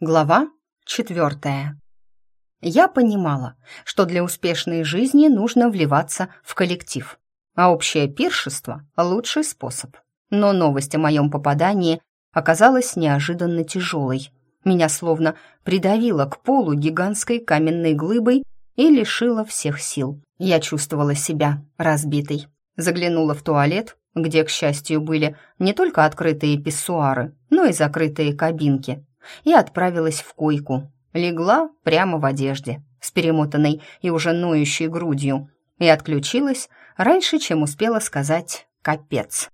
Глава четвертая. Я понимала, что для успешной жизни нужно вливаться в коллектив, а общее пиршество – лучший способ. Но новость о моем попадании оказалась неожиданно тяжелой. Меня словно придавило к полу гигантской каменной глыбой и лишило всех сил. Я чувствовала себя разбитой. Заглянула в туалет, где, к счастью, были не только открытые писсуары, но и закрытые кабинки – и отправилась в койку. Легла прямо в одежде, с перемотанной и уже ноющей грудью, и отключилась раньше, чем успела сказать «капец».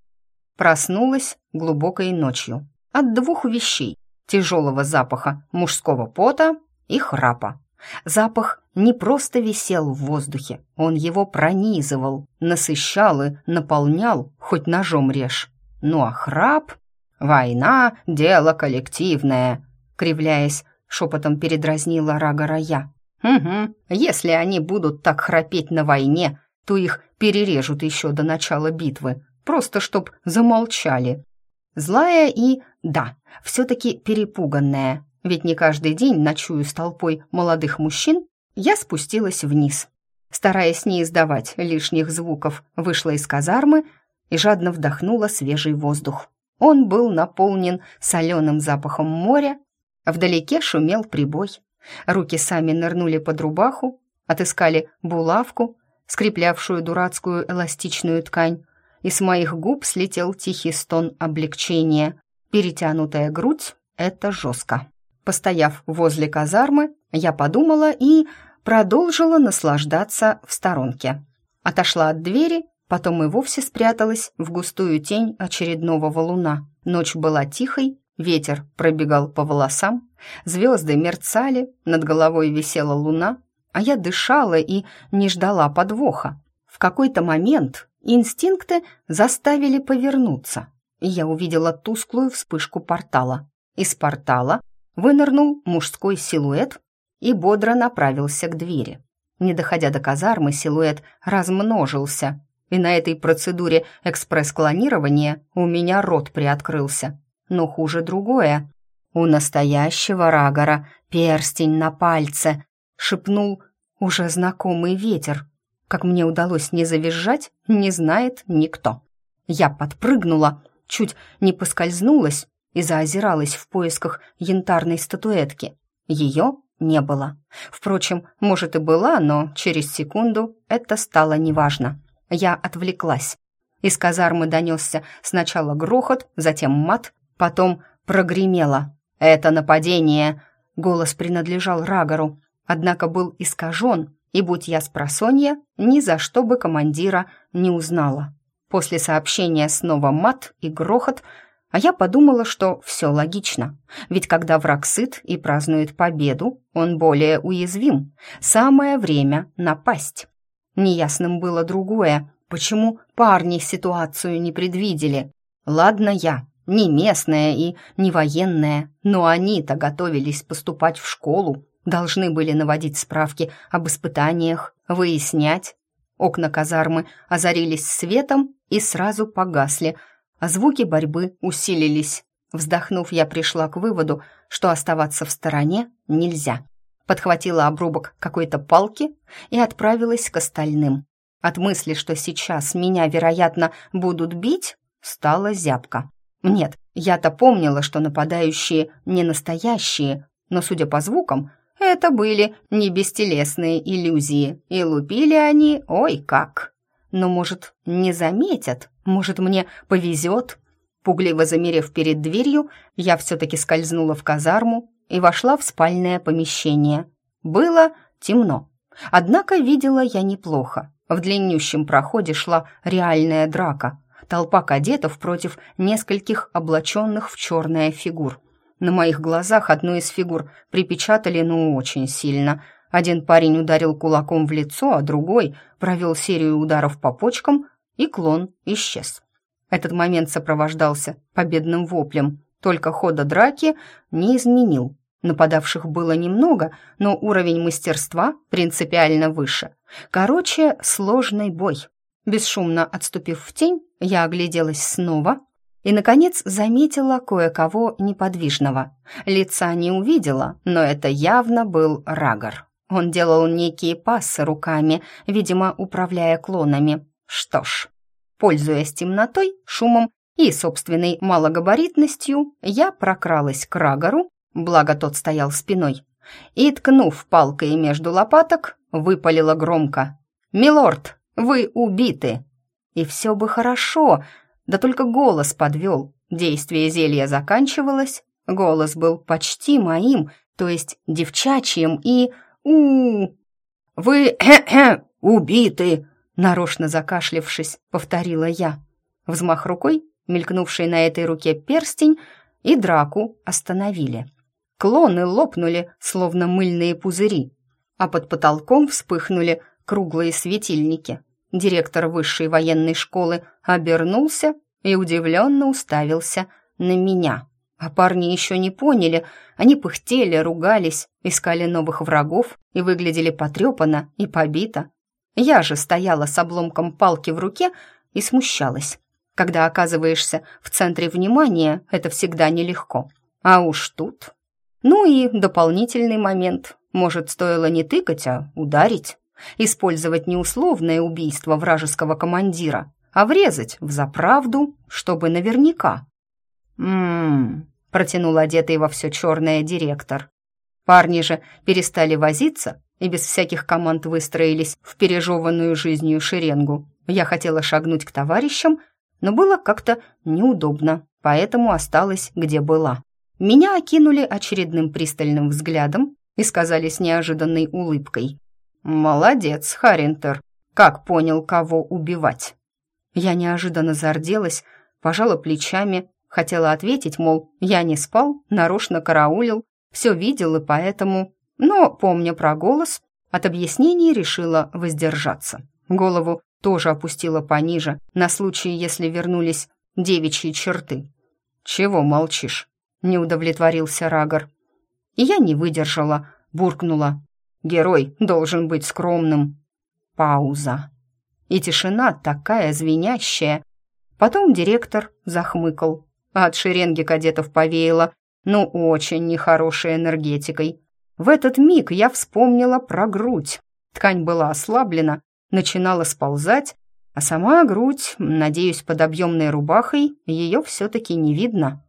Проснулась глубокой ночью от двух вещей – тяжелого запаха мужского пота и храпа. Запах не просто висел в воздухе, он его пронизывал, насыщал и наполнял, хоть ножом режь. Ну а храп «Война — дело коллективное», — кривляясь, шепотом передразнила Рагора я. «Угу, если они будут так храпеть на войне, то их перережут еще до начала битвы, просто чтоб замолчали». Злая и, да, все-таки перепуганная, ведь не каждый день ночую с толпой молодых мужчин, я спустилась вниз. Стараясь не издавать лишних звуков, вышла из казармы и жадно вдохнула свежий воздух. Он был наполнен соленым запахом моря, вдалеке шумел прибой. Руки сами нырнули под рубаху, отыскали булавку, скреплявшую дурацкую эластичную ткань, и с моих губ слетел тихий стон облегчения. Перетянутая грудь — это жестко. Постояв возле казармы, я подумала и продолжила наслаждаться в сторонке. Отошла от двери Потом и вовсе спряталась в густую тень очередного валуна. Ночь была тихой, ветер пробегал по волосам, звезды мерцали, над головой висела луна, а я дышала и не ждала подвоха. В какой-то момент инстинкты заставили повернуться, и я увидела тусклую вспышку портала. Из портала вынырнул мужской силуэт и бодро направился к двери. Не доходя до казармы, силуэт размножился, и на этой процедуре экспресс-клонирования у меня рот приоткрылся. Но хуже другое. У настоящего Рагора перстень на пальце, шепнул уже знакомый ветер. Как мне удалось не завизжать, не знает никто. Я подпрыгнула, чуть не поскользнулась и заозиралась в поисках янтарной статуэтки. Ее не было. Впрочем, может и была, но через секунду это стало неважно. Я отвлеклась. Из казармы донесся сначала грохот, затем мат, потом прогремело. «Это нападение!» Голос принадлежал Рагору, однако был искажен, и, будь я спросонья, ни за что бы командира не узнала. После сообщения снова мат и грохот, а я подумала, что все логично, ведь когда враг сыт и празднует победу, он более уязвим. Самое время напасть. Неясным было другое, почему парни ситуацию не предвидели. Ладно я, не местная и не военная, но они-то готовились поступать в школу, должны были наводить справки об испытаниях, выяснять. Окна казармы озарились светом и сразу погасли, а звуки борьбы усилились. Вздохнув, я пришла к выводу, что оставаться в стороне нельзя подхватила обрубок какой-то палки и отправилась к остальным. От мысли, что сейчас меня, вероятно, будут бить, стала зябко. Нет, я-то помнила, что нападающие не настоящие, но, судя по звукам, это были не бестелесные иллюзии, и лупили они ой как. Но, может, не заметят, может, мне повезет. Пугливо замерев перед дверью, я все-таки скользнула в казарму и вошла в спальное помещение. Было темно. Однако видела я неплохо. В длиннющем проходе шла реальная драка. Толпа кадетов против нескольких облаченных в черное фигур. На моих глазах одну из фигур припечатали ну очень сильно. Один парень ударил кулаком в лицо, а другой провел серию ударов по почкам, и клон исчез. Этот момент сопровождался победным воплем, только хода драки не изменил. Нападавших было немного, но уровень мастерства принципиально выше. Короче, сложный бой. Бесшумно отступив в тень, я огляделась снова и, наконец, заметила кое-кого неподвижного. Лица не увидела, но это явно был Рагор. Он делал некие пассы руками, видимо, управляя клонами. Что ж, пользуясь темнотой, шумом и собственной малогабаритностью, я прокралась к Рагору, благо тот стоял спиной, и, ткнув палкой между лопаток, выпалила громко. «Милорд, вы убиты!» И все бы хорошо, да только голос подвел. Действие зелья заканчивалось, голос был почти моим, то есть девчачьим, и... у, «Вы убиты!» Нарочно закашлявшись, повторила я. Взмах рукой, мелькнувший на этой руке перстень, и драку остановили. Клоны лопнули, словно мыльные пузыри, а под потолком вспыхнули круглые светильники. Директор высшей военной школы обернулся и удивленно уставился на меня. А парни еще не поняли, они пыхтели, ругались, искали новых врагов и выглядели потрепанно и побито. Я же стояла с обломком палки в руке и смущалась. Когда оказываешься в центре внимания, это всегда нелегко. А уж тут... Ну и дополнительный момент. Может, стоило не тыкать, а ударить? Использовать не условное убийство вражеского командира, а врезать в заправду, чтобы наверняка. «М-м-м», протянул одетый во все черное директор. Парни же перестали возиться и без всяких команд выстроились в пережеванную жизнью шеренгу. Я хотела шагнуть к товарищам, но было как-то неудобно, поэтому осталась, где была. Меня окинули очередным пристальным взглядом и сказали с неожиданной улыбкой. «Молодец, Харинтер, как понял, кого убивать». Я неожиданно зарделась, пожала плечами, хотела ответить, мол, я не спал, нарочно караулил, все видел и поэтому... Но, помня про голос, от объяснений решила воздержаться. Голову тоже опустила пониже, на случай, если вернулись девичьи черты. «Чего молчишь?» — не удовлетворился Рагор. И я не выдержала, буркнула. «Герой должен быть скромным». Пауза. И тишина такая звенящая. Потом директор захмыкал. От шеренги кадетов повеяло, ну, очень нехорошей энергетикой. В этот миг я вспомнила про грудь. Ткань была ослаблена, начинала сползать, а сама грудь, надеюсь, под объемной рубахой, ее все-таки не видно.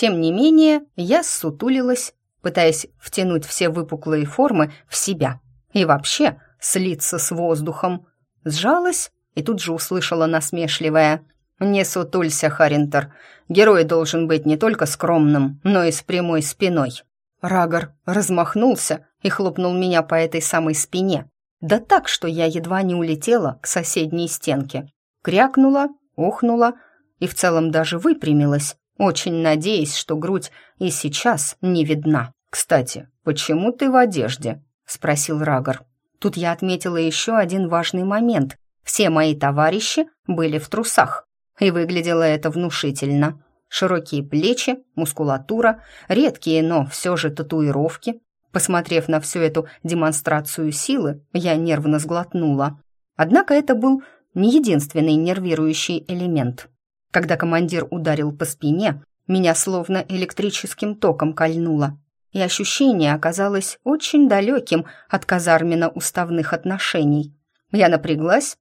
Тем не менее, я ссутулилась, пытаясь втянуть все выпуклые формы в себя и вообще слиться с воздухом. Сжалась и тут же услышала насмешливое «Не сутулься, Харинтер, герой должен быть не только скромным, но и с прямой спиной». Рагор размахнулся и хлопнул меня по этой самой спине. Да так, что я едва не улетела к соседней стенке. Крякнула, ухнула и в целом даже выпрямилась, очень надеясь, что грудь и сейчас не видна. «Кстати, почему ты в одежде?» — спросил Рагор. Тут я отметила еще один важный момент. Все мои товарищи были в трусах, и выглядело это внушительно. Широкие плечи, мускулатура, редкие, но все же татуировки. Посмотрев на всю эту демонстрацию силы, я нервно сглотнула. Однако это был не единственный нервирующий элемент. Когда командир ударил по спине, меня словно электрическим током кольнуло, и ощущение оказалось очень далеким от казарменно-уставных отношений. Я напряглась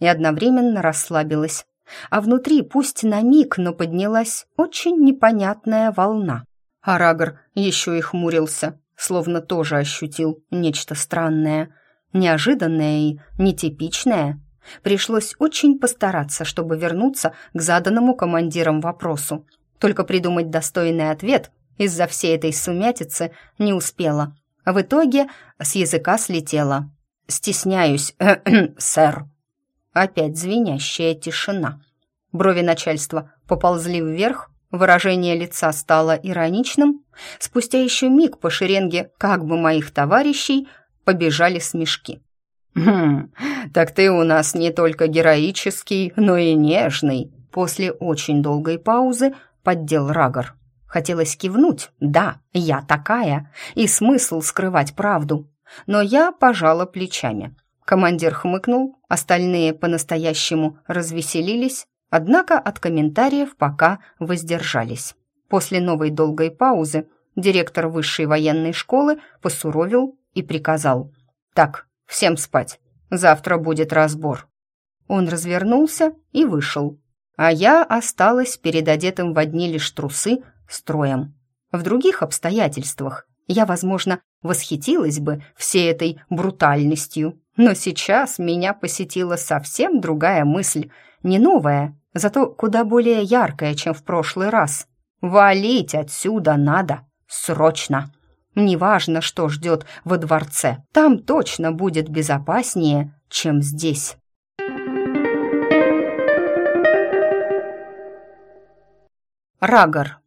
и одновременно расслабилась а внутри, пусть на миг, но поднялась очень непонятная волна. Арагор еще и хмурился, словно тоже ощутил нечто странное, неожиданное и нетипичное. Пришлось очень постараться, чтобы вернуться к заданному командиром вопросу. Только придумать достойный ответ из-за всей этой сумятицы не успела. В итоге с языка слетело. «Стесняюсь, сэр». Опять звенящая тишина. Брови начальства поползли вверх, выражение лица стало ироничным. Спустя еще миг по шеренге как бы моих товарищей побежали смешки. «Хм, так ты у нас не только героический, но и нежный», после очень долгой паузы поддел Рагор. Хотелось кивнуть, да, я такая, и смысл скрывать правду. Но я пожала плечами. Командир хмыкнул, остальные по-настоящему развеселились, Однако от комментариев пока воздержались. После новой долгой паузы директор высшей военной школы посуровил и приказал «Так, всем спать, завтра будет разбор». Он развернулся и вышел, а я осталась перед одетым в одни лишь трусы строем. В других обстоятельствах я, возможно, восхитилась бы всей этой брутальностью, но сейчас меня посетила совсем другая мысль, не новая, зато куда более яркая, чем в прошлый раз. Валить отсюда надо, срочно. Неважно, что ждет во дворце, там точно будет безопаснее, чем здесь. Рагор.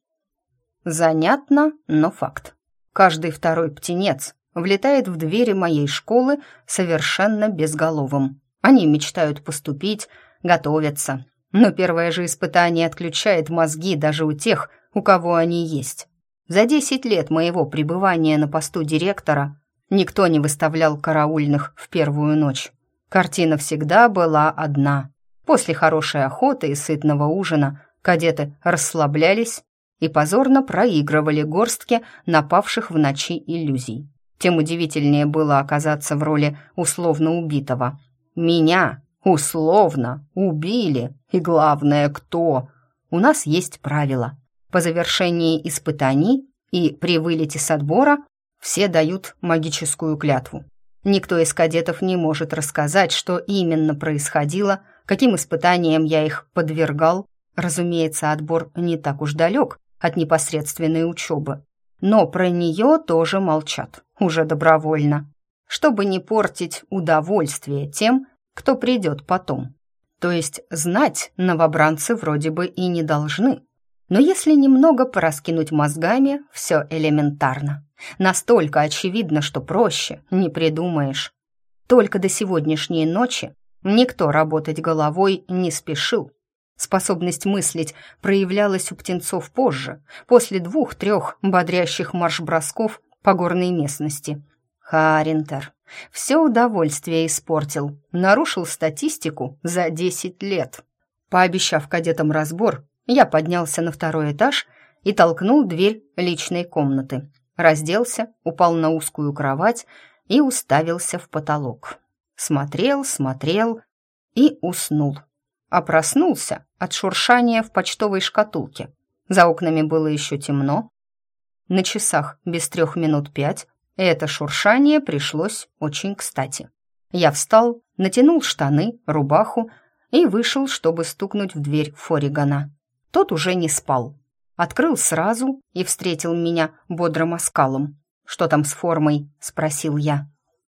Занятно, но факт. Каждый второй птенец влетает в двери моей школы совершенно безголовым. Они мечтают поступить, готовятся. Но первое же испытание отключает мозги даже у тех, у кого они есть. За десять лет моего пребывания на посту директора никто не выставлял караульных в первую ночь. Картина всегда была одна. После хорошей охоты и сытного ужина Кадеты расслаблялись и позорно проигрывали горстки напавших в ночи иллюзий. Тем удивительнее было оказаться в роли условно убитого. Меня условно убили, и главное, кто? У нас есть правила. По завершении испытаний и при вылете с отбора все дают магическую клятву. Никто из кадетов не может рассказать, что именно происходило, каким испытаниям я их подвергал Разумеется, отбор не так уж далек от непосредственной учебы, но про нее тоже молчат, уже добровольно, чтобы не портить удовольствие тем, кто придет потом. То есть знать новобранцы вроде бы и не должны. Но если немного пораскинуть мозгами, все элементарно. Настолько очевидно, что проще не придумаешь. Только до сегодняшней ночи никто работать головой не спешил, Способность мыслить проявлялась у птенцов позже, после двух-трех бодрящих марш-бросков по горной местности. Харинтер все удовольствие испортил, нарушил статистику за десять лет. Пообещав кадетам разбор, я поднялся на второй этаж и толкнул дверь личной комнаты. Разделся, упал на узкую кровать и уставился в потолок. Смотрел, смотрел и уснул а проснулся от шуршания в почтовой шкатулке. За окнами было еще темно. На часах без трех минут пять это шуршание пришлось очень кстати. Я встал, натянул штаны, рубаху и вышел, чтобы стукнуть в дверь Форигана. Тот уже не спал. Открыл сразу и встретил меня бодрым оскалом. «Что там с формой?» — спросил я.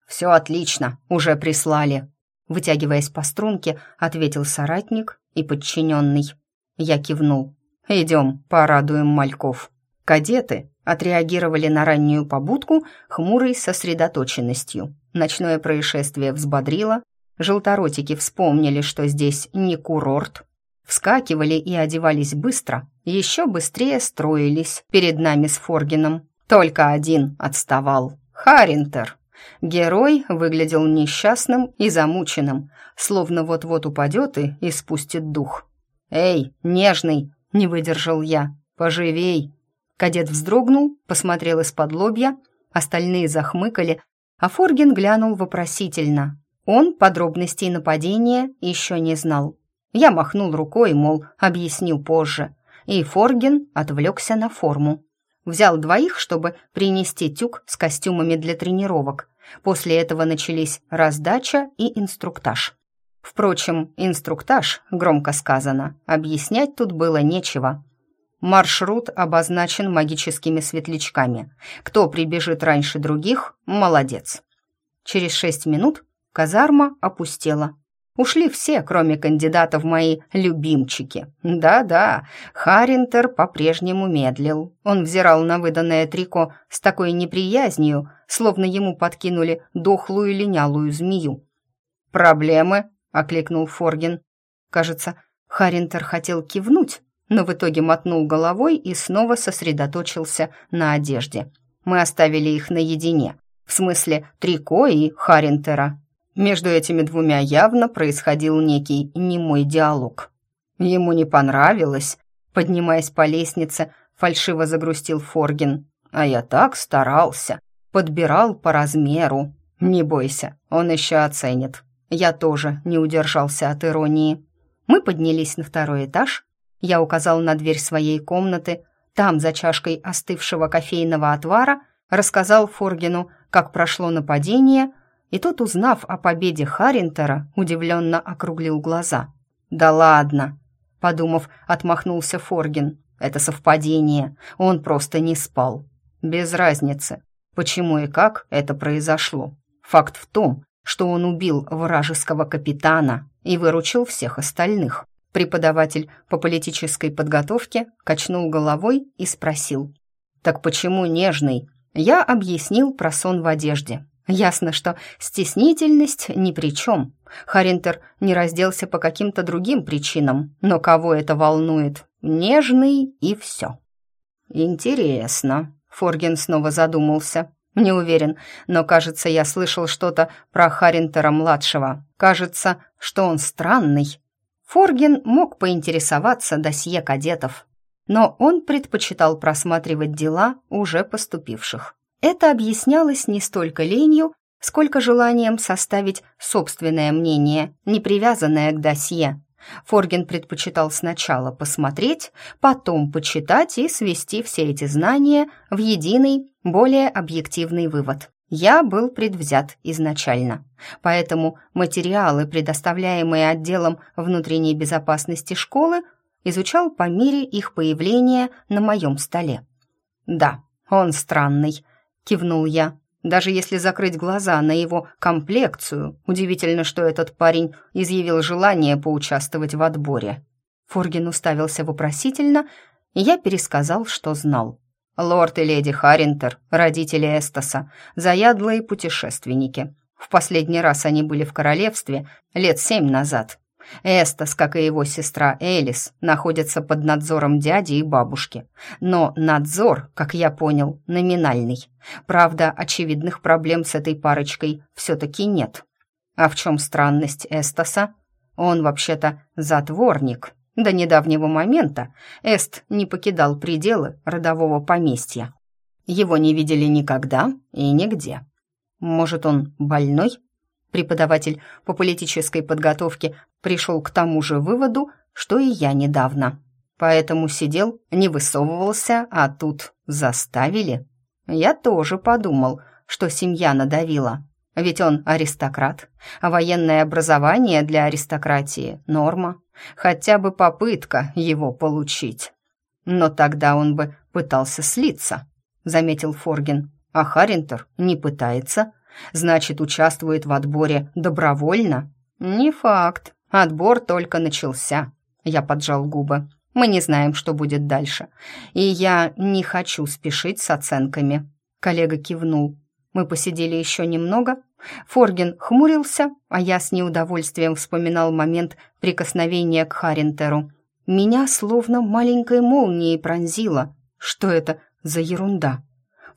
«Все отлично, уже прислали», Вытягиваясь по струнке, ответил соратник и подчиненный. Я кивнул. «Идем, порадуем мальков». Кадеты отреагировали на раннюю побудку хмурой сосредоточенностью. Ночное происшествие взбодрило, желторотики вспомнили, что здесь не курорт, вскакивали и одевались быстро, еще быстрее строились перед нами с Форгином. Только один отставал. Харинтер. Герой выглядел несчастным и замученным, словно вот-вот упадет и испустит дух. «Эй, нежный!» — не выдержал я. «Поживей!» Кадет вздрогнул, посмотрел из-под лобья, остальные захмыкали, а Форгин глянул вопросительно. Он подробностей нападения еще не знал. Я махнул рукой, мол, объяснил позже, и Форгин отвлекся на форму. Взял двоих, чтобы принести тюк с костюмами для тренировок, После этого начались раздача и инструктаж. Впрочем, инструктаж, громко сказано, объяснять тут было нечего. Маршрут обозначен магическими светлячками. Кто прибежит раньше других, молодец. Через шесть минут казарма опустела. Ушли все, кроме кандидата в мои любимчики. Да-да, Харинтер по-прежнему медлил. Он взирал на выданное трико с такой неприязнью, словно ему подкинули дохлую линялую змею. «Проблемы?» — окликнул Форгин. Кажется, Харинтер хотел кивнуть, но в итоге мотнул головой и снова сосредоточился на одежде. Мы оставили их наедине. В смысле, трико и Харинтера. Между этими двумя явно происходил некий немой диалог. Ему не понравилось. Поднимаясь по лестнице, фальшиво загрустил Форгин. А я так старался. Подбирал по размеру. Не бойся, он еще оценит. Я тоже не удержался от иронии. Мы поднялись на второй этаж. Я указал на дверь своей комнаты. Там, за чашкой остывшего кофейного отвара, рассказал Форгину, как прошло нападение, и тот, узнав о победе Харинтера, удивленно округлил глаза. «Да ладно!» — подумав, отмахнулся Форгин. «Это совпадение, он просто не спал. Без разницы, почему и как это произошло. Факт в том, что он убил вражеского капитана и выручил всех остальных». Преподаватель по политической подготовке качнул головой и спросил. «Так почему нежный?» Я объяснил про сон в одежде. Ясно, что стеснительность ни при чем. Харинтер не разделся по каким-то другим причинам, но кого это волнует? Нежный и все. «Интересно», — Форген снова задумался. «Не уверен, но, кажется, я слышал что-то про Харинтера-младшего. Кажется, что он странный». Форген мог поинтересоваться досье кадетов, но он предпочитал просматривать дела уже поступивших. Это объяснялось не столько ленью, сколько желанием составить собственное мнение, не привязанное к досье. Форген предпочитал сначала посмотреть, потом почитать и свести все эти знания в единый, более объективный вывод. Я был предвзят изначально, поэтому материалы, предоставляемые отделом внутренней безопасности школы, изучал по мере их появления на моем столе. «Да, он странный», — кивнул я. «Даже если закрыть глаза на его комплекцию, удивительно, что этот парень изъявил желание поучаствовать в отборе». Фургин уставился вопросительно, и я пересказал, что знал. Лорд и леди Харинтер, родители Эстаса, заядлые путешественники. В последний раз они были в королевстве лет семь назад. Эстас, как и его сестра Элис, находятся под надзором дяди и бабушки. Но надзор, как я понял, номинальный. Правда, очевидных проблем с этой парочкой все-таки нет. А в чем странность Эстаса? Он вообще-то затворник. До недавнего момента Эст не покидал пределы родового поместья. Его не видели никогда и нигде. Может, он больной? Преподаватель по политической подготовке пришел к тому же выводу, что и я недавно. Поэтому сидел, не высовывался, а тут заставили. Я тоже подумал, что семья надавила. Ведь он аристократ, а военное образование для аристократии – норма. Хотя бы попытка его получить. Но тогда он бы пытался слиться, заметил Форгин. А Харинтер не пытается – Значит, участвует в отборе добровольно? Не факт. Отбор только начался. Я поджал губы. Мы не знаем, что будет дальше. И я не хочу спешить с оценками. Коллега кивнул. Мы посидели еще немного. Форген хмурился, а я с неудовольствием вспоминал момент прикосновения к Харинтеру. Меня словно маленькой молнией пронзило. Что это за ерунда?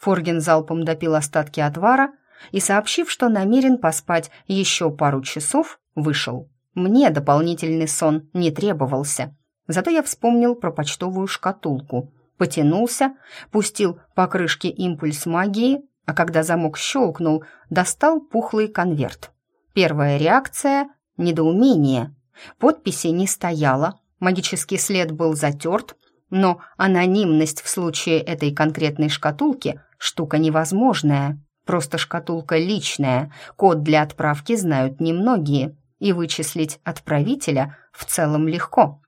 Форген залпом допил остатки отвара, и, сообщив, что намерен поспать еще пару часов, вышел. Мне дополнительный сон не требовался. Зато я вспомнил про почтовую шкатулку, потянулся, пустил по крышке импульс магии, а когда замок щелкнул, достал пухлый конверт. Первая реакция — недоумение. Подписи не стояло, магический след был затерт, но анонимность в случае этой конкретной шкатулки — штука невозможная. Просто шкатулка личная, код для отправки знают немногие, и вычислить отправителя в целом легко.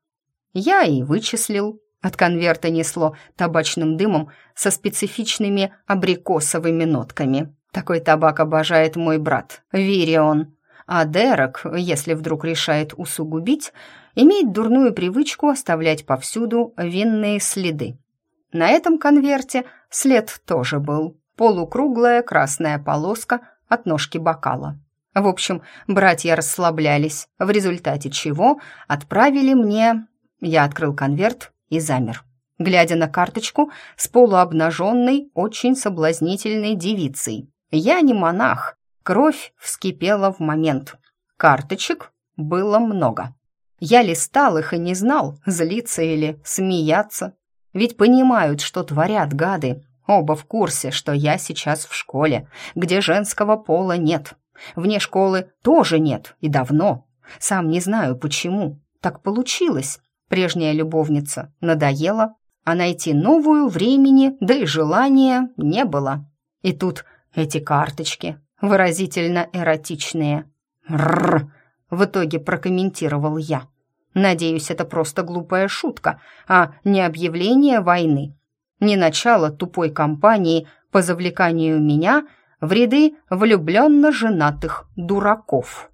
Я и вычислил. От конверта несло табачным дымом со специфичными абрикосовыми нотками. Такой табак обожает мой брат, Вирион. А Дерек, если вдруг решает усугубить, имеет дурную привычку оставлять повсюду винные следы. На этом конверте след тоже был полукруглая красная полоска от ножки бокала. В общем, братья расслаблялись, в результате чего отправили мне... Я открыл конверт и замер, глядя на карточку с полуобнаженной, очень соблазнительной девицей. Я не монах, кровь вскипела в момент. Карточек было много. Я листал их и не знал, злиться или смеяться. Ведь понимают, что творят гады. Оба в курсе, что я сейчас в школе, где женского пола нет. Вне школы тоже нет, и давно. Сам не знаю, почему. Так получилось. Прежняя любовница надоела, а найти новую времени, да и желания не было. И тут эти карточки, выразительно эротичные. «Рррр!» — в итоге прокомментировал я. «Надеюсь, это просто глупая шутка, а не объявление войны. Не начало тупой кампании по завлеканию меня в ряды влюбленно женатых дураков».